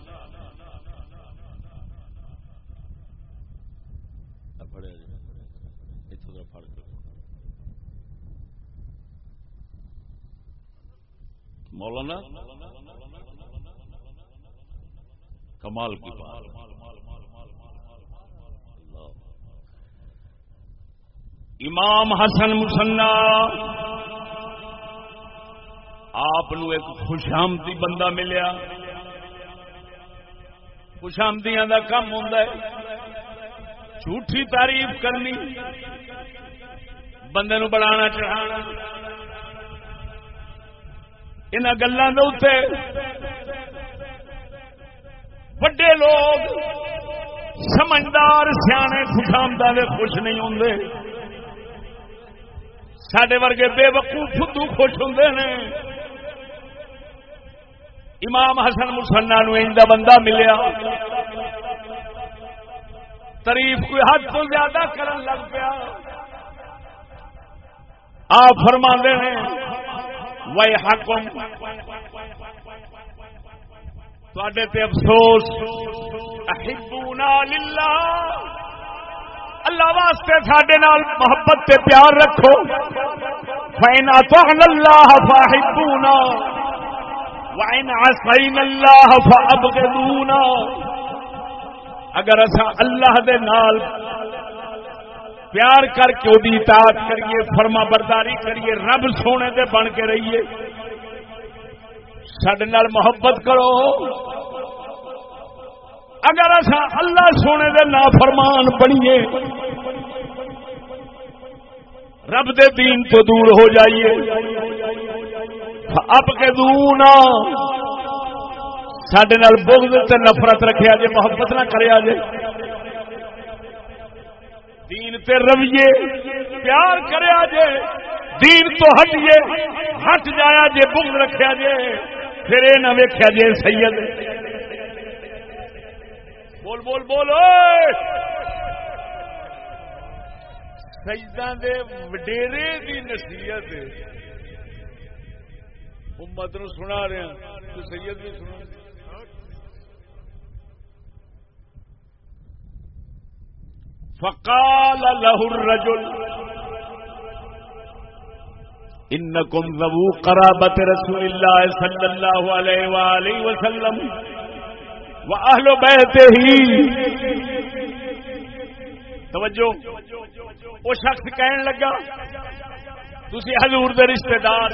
مولانا کمال کی بات۔ امام حسن مسنا۔ آپ ایک خوشامدی بندہ ملیا۔ خوشامدیاں کا کم ہوں جھوٹھی تعریف کرنی۔ بندے نو بڑھانا چڑھانا۔ ان گلوں کے وڈے لوگ، سمجھدار، سیانے خوشامدہ خوش نہیں ہوں سڈے ورگے بے وقوف فدو خوش ہوں نے۔ امام حسن مسنا نو بندہ ملیا۔ تعریف کوئی حد تو زیادہ کرن لگ پیا۔ آپ فرما ہیں وہ حکم تے افسوس، احبونا للہ۔ اللہ واسطے سڈے نال محبت تے پیار رکھو۔ فائن اطعنا اللہ فاحبونا وائن عصینا اللہ فابغضونا اگر اسا اللہ دے نال پیار کر کے وہ اطاعت کریے، فرما برداری کریے، رب سونے دے بن کے رہیے۔ سڈے محبت کرو۔ اگر اصا اللہ سونے دے نا فرمان بنیے، رب دے دین تو دور ہو جائیے۔ اب کے دون سڈے بغض تے نفرت رکھے جے محبت نہ کرے جے دین تے رویے، پیار کرے جے دین تو ہٹیے، ہٹ جایا جے بغض رکھیا جے پھر یہ نہ ویکیا جی سید۔ بول بول بول سجدہ دے وڈیرے دی نصیحت امت نو سنا رہا تو سید بھی سنا۔ فقال له الرجل، انکم ذو قرابت رسول اللہ صلی اللہ علیہ وآلہ وسلم۔ و اہل بیتے توجہ. وہ شخص کہن لگا، تسی حضور دے رشتہ دار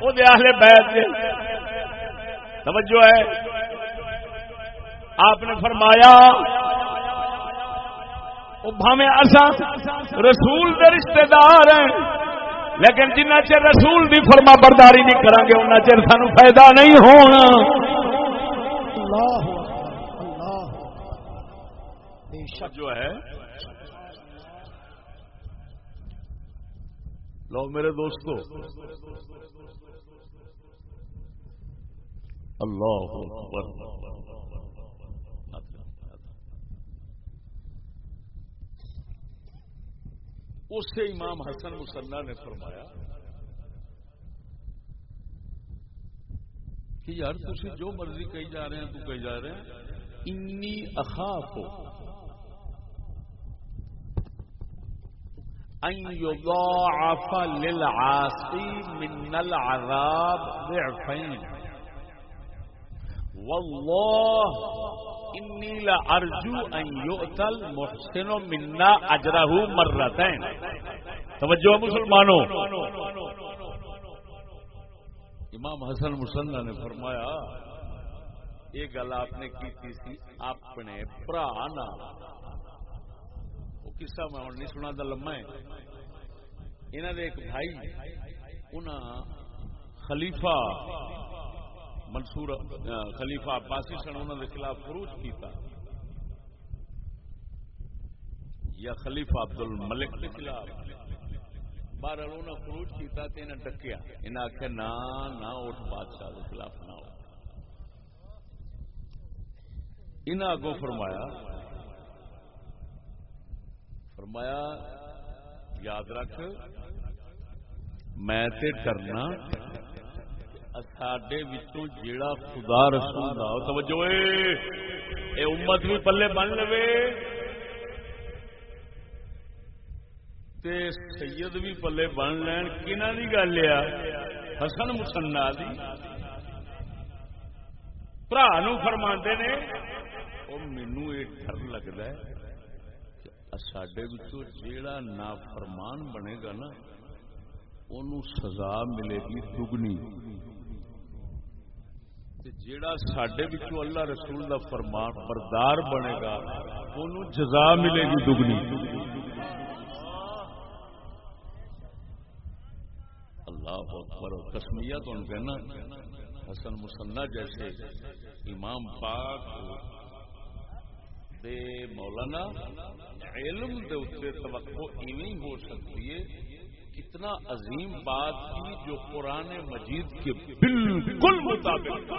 او دے اہل بیت دے. توجہ ہے. آپ نے فرمایا وہ بھاویں رسول دے رشتہ دار ہیں، لیکن جنہ چر رسول بھی فرما برداری نہیں کریں گے ان چر سان فائدہ نہیں ہونا. جو ہے۔ لو میرے دوستو۔ اللہ اس سے امام حسن مسلح نے فرمایا۔ کہ یار تھی جو مرضی کہی جا رہے ہیں، تو کہی جا رہے ہیں۔ انی اخاف ان يضاعف للعاصي من العذاب ضعفين والله انی ارجو ان یؤتل محسن منا اجرہ مرتين توجہ مسلمانوں۔ امام حسن مسلح نے فرمایا، یہ گل آپ نے کی سی، اپنے برا وہ قصہ میں ہوں، نہیں سنا لما ہے۔ انہوں نے ایک بھائی، انہاں خلیفہ منصور خلیفہ عباسی سن انہوں نے خلاف فروج کیتا۔ یا خلیفہ عبد الملک کے خلاف۔ بار انہوں فروج کیتا تے انہیں ڈکیا انہیں آخیا نہ نہ اٹھ بادشاہ کے خلاف نہ ہو انہیں اگوں فرمایا فرمایا یاد رکھ میں تے ڈرنا ساڈے جیڑا خدا رسول دا توجہ اے امت بھی پلے بن لے تے سید بھی پلے بن لین کنہ دی گل آ حسن مسنا دی۔ برا نو فرما نے وہ مینو یہ ڈر لگتا ہے سڈے جیڑا نا فرمان بنے گا نا ان سزا ملے گی دگنی۔ جیڑا سڈے اللہ رسول دا فرمان بردار بنے گا ان جزا ملے گی دگنی۔ اللہ اکبر کسمیا تو کہنا حسن مسنا جیسے امام پاک دے مولانا علم دے اتنے توقع ایویں ہو سکتی ہے اتنا عظیم بات تھی جو قرآن مجید کے بالکل مطابق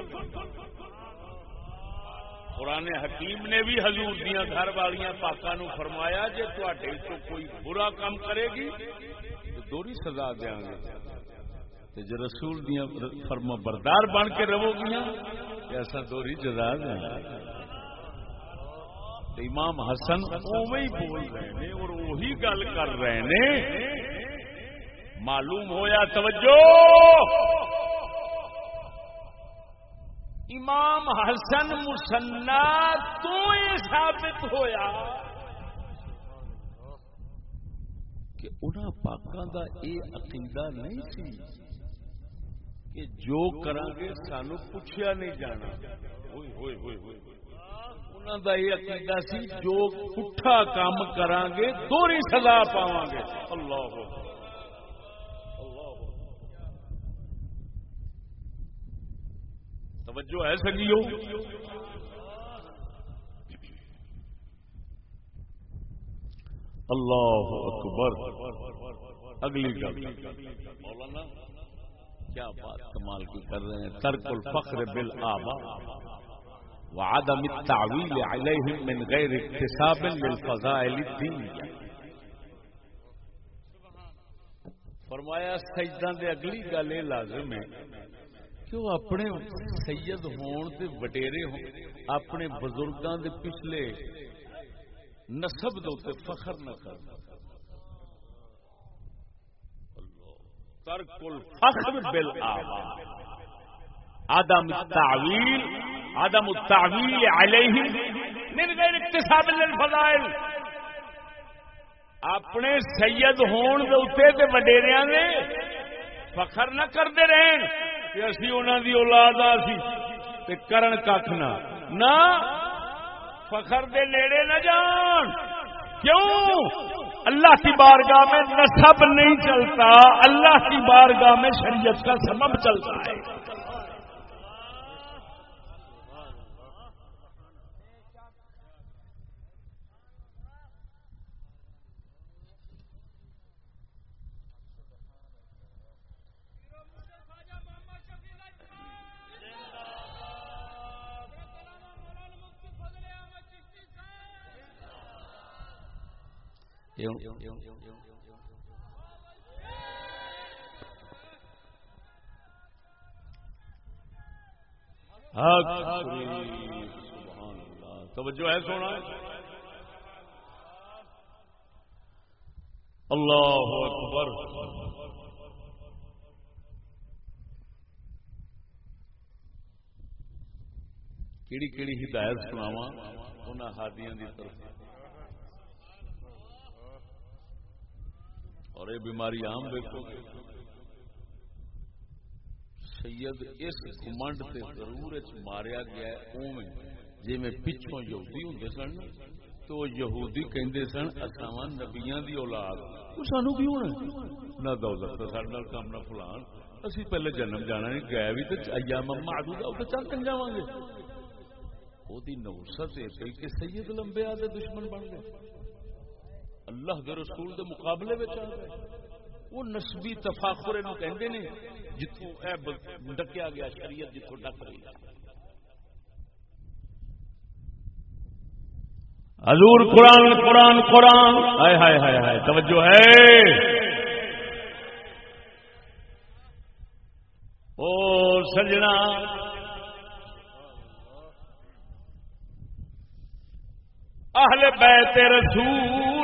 قرآن حکیم نے بھی حضور دیا گھر والیاں پاکا نو فرمایا جی تے تو کوئی برا کام کرے گی تو دوری سزا دیا گے۔ تے جو رسول دیا فرما بردار بن کے رہو گیا ایسا دوری جزا دیں۔ امام حسن اوے ہی بول رہے ہیں اور وہی گل کر رہے ہیں معلوم ہویا، توجہ! امام حسن مسنا تو یہ ثابت ہویا کہ انہاں پاکاں دا اے عقیدہ نہیں سی۔ کہ جو کریں گے سانو پوچھیا نہیں جانا۔ انہوں کا یہ عقیدہ سی، جو پٹھا کام کریں گے دوری سزا پاواں گے اللہ توجہ ہے سنگیو۔ اللہ اکبر۔ اگلی گل۔ مولانا۔ کیا بات کمال کی کر رہے ہیں؟ ترک الفخر بالآبا وعدم التعویل علیہم من غیر اکتساب للفضائل الدین فرمایا، سجدہ دے اگلی گل یہ لازم ہے کہ وہ اپنے سید ہون تے وڈیرے ہون اپنے بزرگاں دے پچھلے نسب دے فخر نہ کرنا ترک الفخر بالآبا عدم التعویل عدم التعویل علیہم من غیر اکتساب للفضائل اپنے سید ہون دے اوتے تے وڈیریاں دے فخر نہ کردے رہن کہ اسی انہاں دی اولاد آ سی تے کرن کھ نہ۔ نہ، فخر دے نیڑے نہ جان۔ کیوں؟ اللہ کی بارگاہ میں نصب نہیں چلتا، اللہ کی بارگاہ میں شریعت کا سبب چلتا ہے۔ توجہ ہے سونا؟ اللہ اکبر۔ کیڑی کیڑی ہدایت سناوا ان ہادیاں دی طرف۔ اور یہ بیماری عام دیکھو گے سید اس گمنڈ سے ضرور ماریا گیا اوویں جی میں پچھوں یہودی ہوں سن، تو یہودی کہندے سن اساواں نبیاں دی اولاد۔ وہ سانو کی ہونا نہ دولت تو سارے کام نہ فلان۔ اسی پہلے جنم جانا نہیں گیا بھی تو ایام معدود او تے چل کن جاواں گے۔ او دی نوست ہے کہ سید لمبے آدھے دشمن بن گئے۔ اللہ دے رسول دے مقابلے میں آ گئے۔ وہ نسبی تفاخر کہندے نے جتوں اے ڈکیا گیا شریعت جتوں ڈک رہی حضور قرآن قرآن قرآن۔ ہائے ہائے ہائے ہائے، توجہ ہے۔ او سجنا۔ اہل بیت رسول۔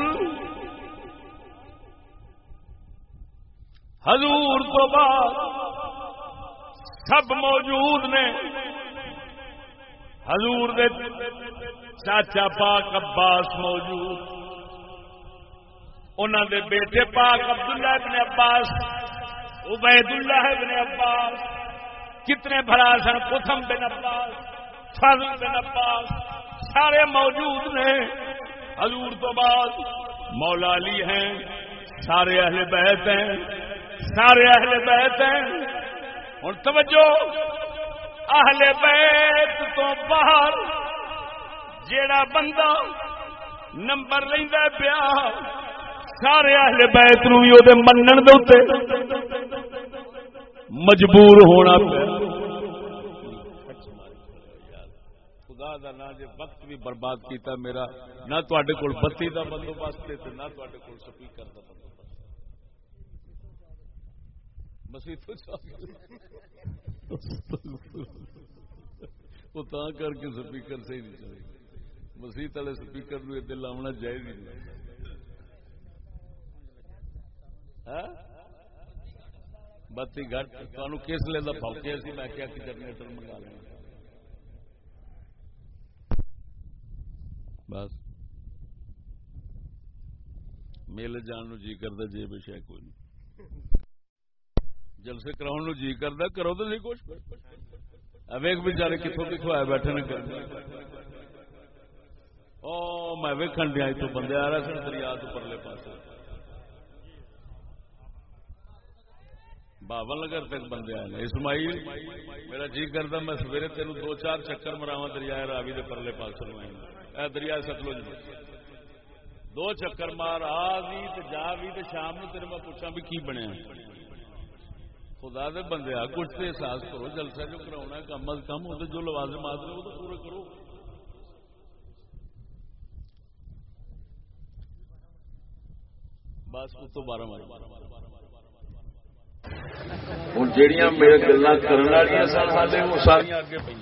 حضور تو بعد سب موجود نے حضور دے چاچا پاک عباس موجود انہوں دے بیٹے پاک عبداللہ ابن عباس عبید اللہ ابن عباس، کتنے بھرا سن کتم بن عباس، فضل بن عباس، سارے موجود نے حضور تو بعد مولا علی ہیں، سارے اہل بیت ہیں سارے اہل بیت ہیں۔ ہوں توجہ، اہل بیت تو باہر جیڑا بندہ نمبر لینا پیا، سارے اہل بیت نو بھی منن دے مجبور ہونا پیا۔ خدا دا نہ جے وقت بھی برباد کیتا میرا، نہ تے کول بتی دا بندوبست نہ تے کول سپیکر دا بندوبست مسیح تو وہ تا کر کے سپیکر سے ہی نہیں چلے۔ مسیح والے سپیکر نو ادھر لاؤنا جائز ہی نہیں۔ بتی گھٹ تمہیں کس لیے فوکے سی؟ میں کیا کہ جنریٹر منگا لینا بس۔ میلے جان جی کرتا جی بے شاید کوئی نہیں۔ جلسے کراؤ نو جی کرتا کرو تو سی کچھ۔ ویک بچارے کتوں کتوں آئے بیٹھے نے او، میں ویکن دیا تو بندے آ رہا سن دریا تو پرلے پاس باون نگر تک بندے آئے اسماعیل، میرا جی کرتا میں سویرے تین دو چار چکر مراوا دریا راوی دے پرلے پاس اے دریا ستلوج جی۔ دو چکر مار، آ بھی جا بھی شام نو تیرے میں پوچھا بھی کی بنیا۔ خدا دے بندے آ کچھ تو احساس کرو جلسہ جو کرا کم از کم وہ جو لوازم آدھے وہ تو پورے کرو۔ بس اس تو بارہ مارا ہوں جہیا میرے گلا کرنے والی سن سارے وہ ساری اگے پہ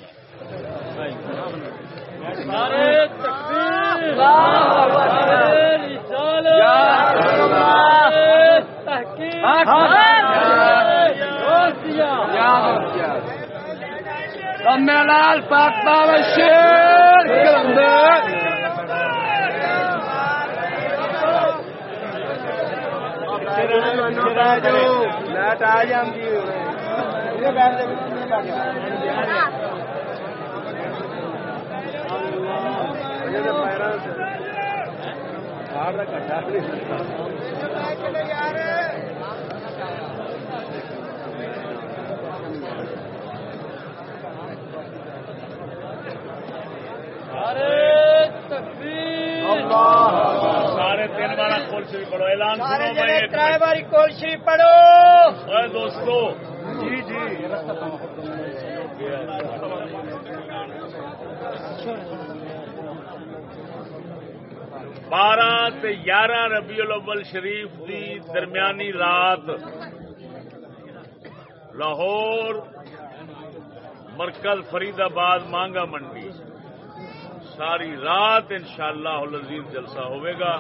لال پاک بابا شیر لائٹ آ جاتی سارے تین بار کول شریف پڑھو اعلان سنو تر باری کول شریف پڑھو۔ اے دوستو جی جی۔ بارہ یارہ ربیع الاول شریف دی درمیانی رات لاہور مرکز فرید آباد مانگا منڈی۔ ساری رات انشاءاللہ العزیز جلسہ ہوئے گا۔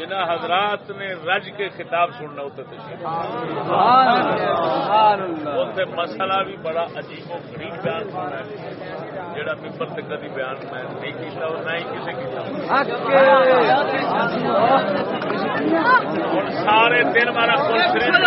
جنہ حضرات نے رج کے خطاب سننا اتنے مسئلہ بھی بڑا عجیب و غریب بیان سننا ہے۔ جڑا ممبر سے کدی بیان میں نہیں کیتا اور نہ ہی کسی کیتا۔ ہوں سارے دن شریف